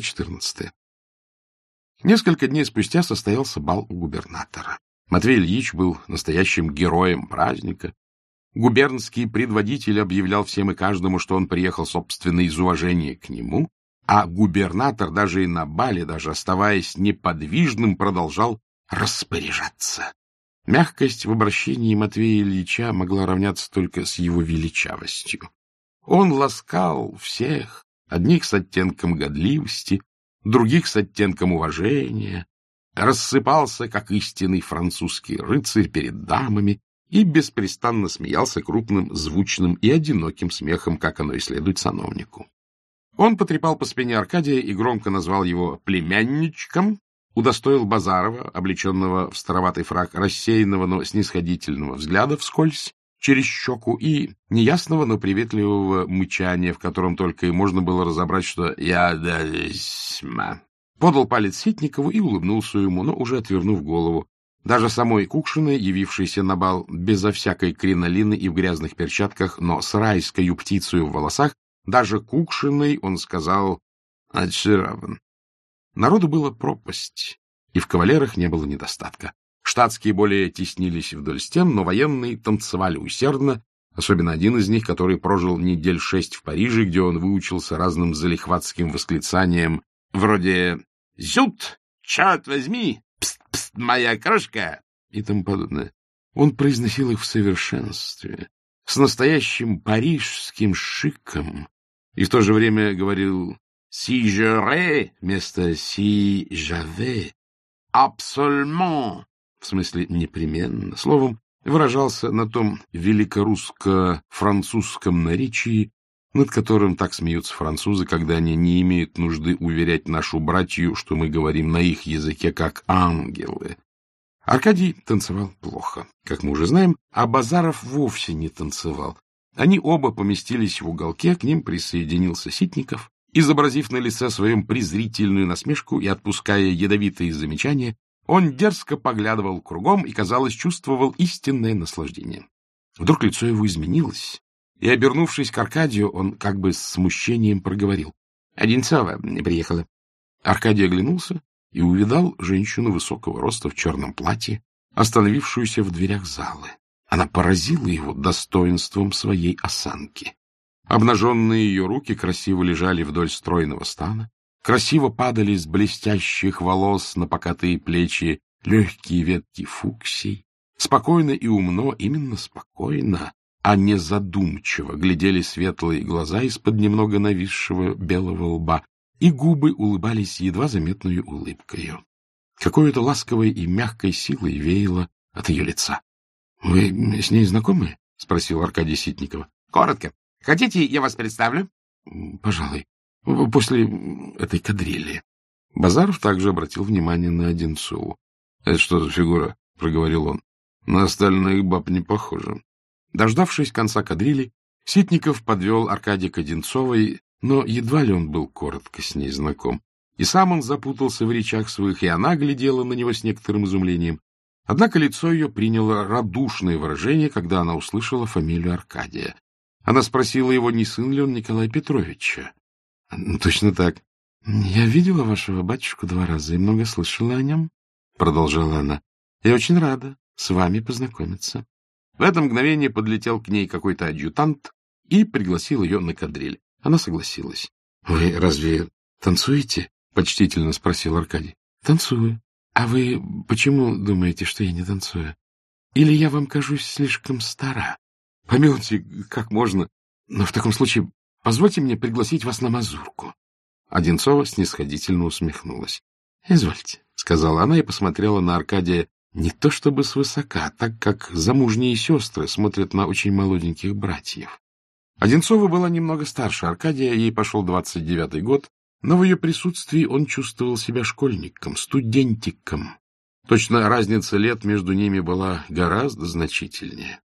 Глава 14. Несколько дней спустя состоялся бал у губернатора. Матвей Ильич был настоящим героем праздника. Губернский предводитель объявлял всем и каждому, что он приехал, собственно, из уважения к нему, а губернатор даже и на бале, даже оставаясь неподвижным, продолжал распоряжаться. Мягкость в обращении Матвея Ильича могла равняться только с его величавостью. Он ласкал всех, одних с оттенком годливости, других с оттенком уважения, рассыпался, как истинный французский рыцарь перед дамами, и беспрестанно смеялся крупным, звучным и одиноким смехом, как оно и следует сановнику. Он потрепал по спине Аркадия и громко назвал его племянничком, удостоил Базарова, облеченного в староватый фраг, рассеянного, но снисходительного взгляда вскользь, через щеку и неясного, но приветливого мычания, в котором только и можно было разобрать, что «я да весьма». Подал палец Ситникову и улыбнулся ему, но уже отвернув голову. Даже самой Кукшиной, явившейся на бал безо всякой кринолины и в грязных перчатках, но с райской птицей в волосах, даже Кукшиной он сказал «Очарован». Народу было пропасть, и в кавалерах не было недостатка. Штатские более теснились вдоль стен, но военные танцевали усердно, особенно один из них, который прожил недель шесть в Париже, где он выучился разным залихватским восклицаниям, вроде «Зют! Черт возьми! Пст, пст, моя крошка!» и тому подобное. Он произносил их в совершенстве, с настоящим парижским шиком, и в то же время говорил «си жере» вместо «си жаве», «абсольмон» в смысле непременно, словом, выражался на том великорусско-французском наречии, над которым так смеются французы, когда они не имеют нужды уверять нашу братью, что мы говорим на их языке как ангелы. Аркадий танцевал плохо, как мы уже знаем, а Базаров вовсе не танцевал. Они оба поместились в уголке, к ним присоединился Ситников, изобразив на лице своем презрительную насмешку и отпуская ядовитые замечания, он дерзко поглядывал кругом и, казалось, чувствовал истинное наслаждение. Вдруг лицо его изменилось, и, обернувшись к Аркадию, он как бы с смущением проговорил. — Одинцова приехала. Аркадий оглянулся и увидал женщину высокого роста в черном платье, остановившуюся в дверях залы. Она поразила его достоинством своей осанки. Обнаженные ее руки красиво лежали вдоль стройного стана, красиво падали с блестящих волос на покатые плечи легкие ветки фуксий. Спокойно и умно, именно спокойно, а не задумчиво глядели светлые глаза из-под немного нависшего белого лба, и губы улыбались едва заметной улыбкою. Какой-то ласковой и мягкой силой веяло от ее лица. — Вы с ней знакомы? — спросил Аркадий Ситникова. — Коротко. Хотите, я вас представлю? — Пожалуй. После этой кадрили. Базаров также обратил внимание на Одинцову. — Это что за фигура? — проговорил он. — На остальных баб не похоже. Дождавшись конца кадрили, Ситников подвел Аркадия к Одинцовой, но едва ли он был коротко с ней знаком. И сам он запутался в речах своих, и она глядела на него с некоторым изумлением. Однако лицо ее приняло радушное выражение, когда она услышала фамилию Аркадия. Она спросила его, не сын ли он Николая Петровича. — Точно так. — Я видела вашего батюшку два раза и много слышала о нем, — продолжала она. — Я очень рада с вами познакомиться. В это мгновение подлетел к ней какой-то адъютант и пригласил ее на кадриль. Она согласилась. — Вы разве танцуете? — почтительно спросил Аркадий. — Танцую. А вы почему думаете, что я не танцую? Или я вам кажусь слишком стара? Помилуйте, как можно. Но в таком случае Позвольте мне пригласить вас на мазурку. Одинцова снисходительно усмехнулась. — Извольте, — сказала она и посмотрела на Аркадия не то чтобы свысока, так как замужние сестры смотрят на очень молоденьких братьев. Одинцова была немного старше Аркадия, ей пошел двадцать девятый год, но в ее присутствии он чувствовал себя школьником, студентиком. Точно разница лет между ними была гораздо значительнее.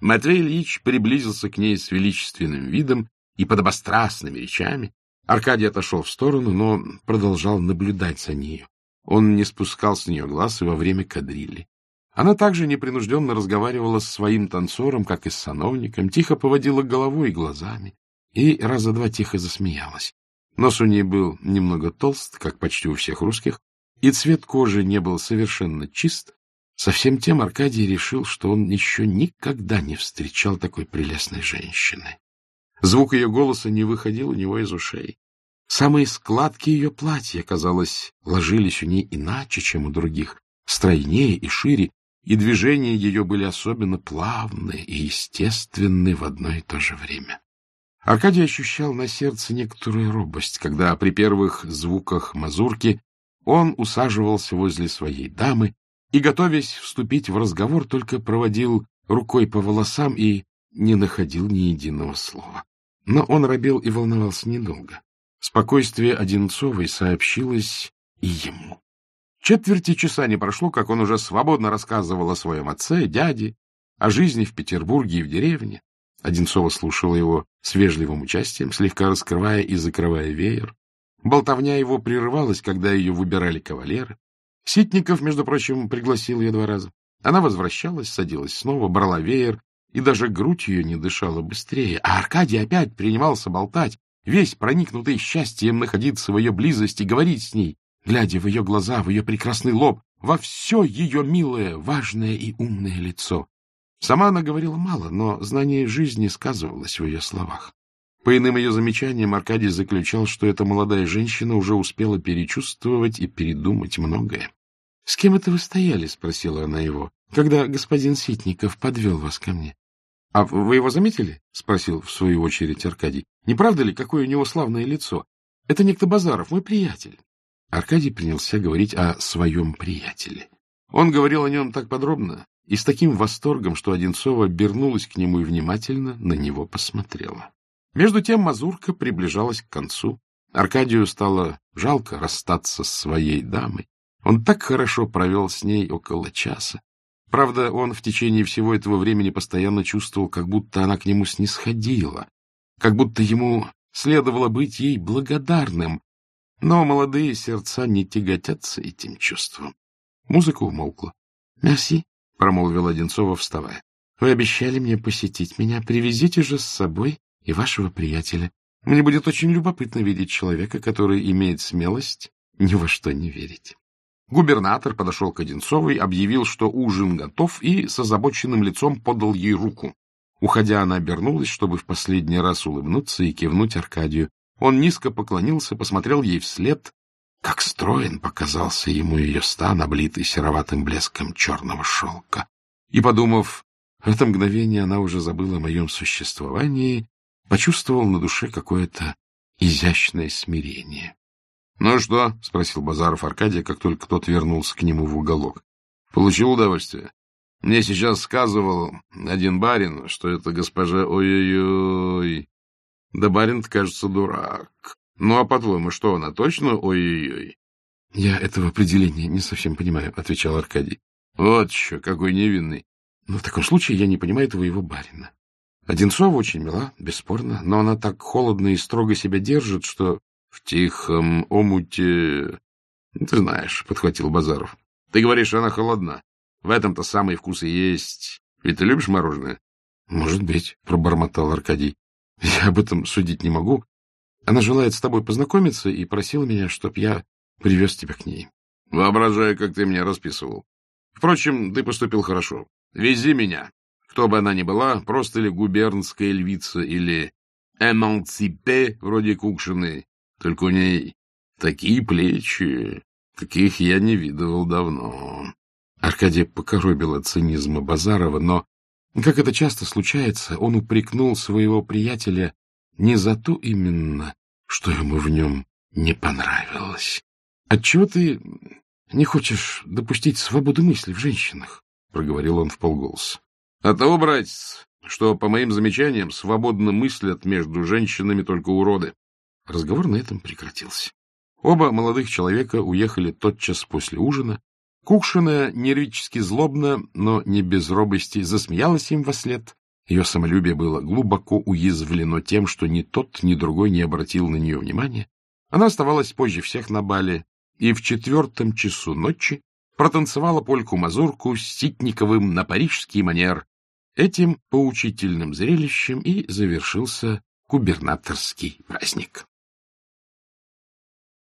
Матвей Ильич приблизился к ней с величественным видом и подобострастными речами. Аркадий отошел в сторону, но продолжал наблюдать за нею. Он не спускал с нее глаз и во время кадрили. Она также непринужденно разговаривала с своим танцором, как и с сановником, тихо поводила головой и глазами и раза два тихо засмеялась. Нос у ней был немного толст, как почти у всех русских, и цвет кожи не был совершенно чист. Совсем тем Аркадий решил, что он еще никогда не встречал такой прелестной женщины. Звук ее голоса не выходил у него из ушей. Самые складки ее платья, казалось, ложились у ней иначе, чем у других, стройнее и шире, и движения ее были особенно плавны и естественны в одно и то же время. Аркадий ощущал на сердце некоторую робость, когда при первых звуках мазурки он усаживался возле своей дамы и, готовясь вступить в разговор, только проводил рукой по волосам и не находил ни единого слова. Но он робел и волновался недолго. Спокойствие Одинцовой сообщилось и ему. Четверти часа не прошло, как он уже свободно рассказывал о своем отце, дяде, о жизни в Петербурге и в деревне. Одинцова слушала его с вежливым участием, слегка раскрывая и закрывая веер. Болтовня его прерывалась, когда ее выбирали кавалеры. Ситников, между прочим, пригласил ее два раза. Она возвращалась, садилась снова, брала веер, и даже грудь ее не дышала быстрее. А Аркадий опять принимался болтать, весь проникнутый счастьем находиться в ее близости, говорить с ней, глядя в ее глаза, в ее прекрасный лоб, во все ее милое, важное и умное лицо. Сама она говорила мало, но знание жизни сказывалось в ее словах. По иным ее замечаниям Аркадий заключал, что эта молодая женщина уже успела перечувствовать и передумать многое. — С кем это вы стояли? — спросила она его, — когда господин Ситников подвел вас ко мне. — А вы его заметили? — спросил в свою очередь Аркадий. — Не правда ли, какое у него славное лицо? Это некто Базаров, мой приятель. Аркадий принялся говорить о своем приятеле. Он говорил о нем так подробно и с таким восторгом, что Одинцова обернулась к нему и внимательно на него посмотрела. Между тем мазурка приближалась к концу. Аркадию стало жалко расстаться с своей дамой. Он так хорошо провел с ней около часа. Правда, он в течение всего этого времени постоянно чувствовал, как будто она к нему снисходила, как будто ему следовало быть ей благодарным, но молодые сердца не тяготятся этим чувством. Музыка умолкла. — Мерси, — промолвил Одинцова, вставая. — Вы обещали мне посетить меня. Привезите же с собой и вашего приятеля. Мне будет очень любопытно видеть человека, который имеет смелость ни во что не верить. Губернатор подошел к Одинцовой, объявил, что ужин готов, и с озабоченным лицом подал ей руку. Уходя, она обернулась, чтобы в последний раз улыбнуться и кивнуть Аркадию. Он низко поклонился, посмотрел ей вслед. Как строен показался ему ее стан, облитый сероватым блеском черного шелка. И, подумав, в это мгновение она уже забыла о моем существовании, почувствовал на душе какое-то изящное смирение. — Ну что? — спросил Базаров Аркадия, как только тот вернулся к нему в уголок. — Получил удовольствие? Мне сейчас сказывал один барин, что это госпожа ой-ой-ой. Да барин кажется, дурак. Ну, а по-твоему, что она точно ой-ой-ой? — Я этого определения не совсем понимаю, — отвечал Аркадий. — Вот еще, какой невинный. — Ну, в таком случае я не понимаю твоего барина. Одинцова очень мила, бесспорно, но она так холодно и строго себя держит, что тихом омуте... Ты знаешь, — подхватил Базаров. Ты говоришь, она холодна. В этом-то самый вкус и есть. Ведь ты любишь мороженое? — Может быть, — пробормотал Аркадий. — Я об этом судить не могу. Она желает с тобой познакомиться и просила меня, чтоб я привез тебя к ней. — Воображаю, как ты меня расписывал. Впрочем, ты поступил хорошо. Вези меня. Кто бы она ни была, просто ли губернская львица или эмансипе, вроде Кукшины, только у ней такие плечи, каких я не видывал давно. Аркадий покоробил от цинизма Базарова, но, как это часто случается, он упрекнул своего приятеля не за то именно, что ему в нем не понравилось. — Отчего ты не хочешь допустить свободу мысли в женщинах? — проговорил он в полголоса. — От того, братец, что, по моим замечаниям, свободно мыслят между женщинами только уроды. Разговор на этом прекратился. Оба молодых человека уехали тотчас после ужина. Кукшина нервически злобно, но не без робости, засмеялась им во след. Ее самолюбие было глубоко уязвлено тем, что ни тот, ни другой не обратил на нее внимания. Она оставалась позже всех на бале и в четвертом часу ночи протанцевала польку-мазурку с Ситниковым на парижский манер. Этим поучительным зрелищем и завершился губернаторский праздник.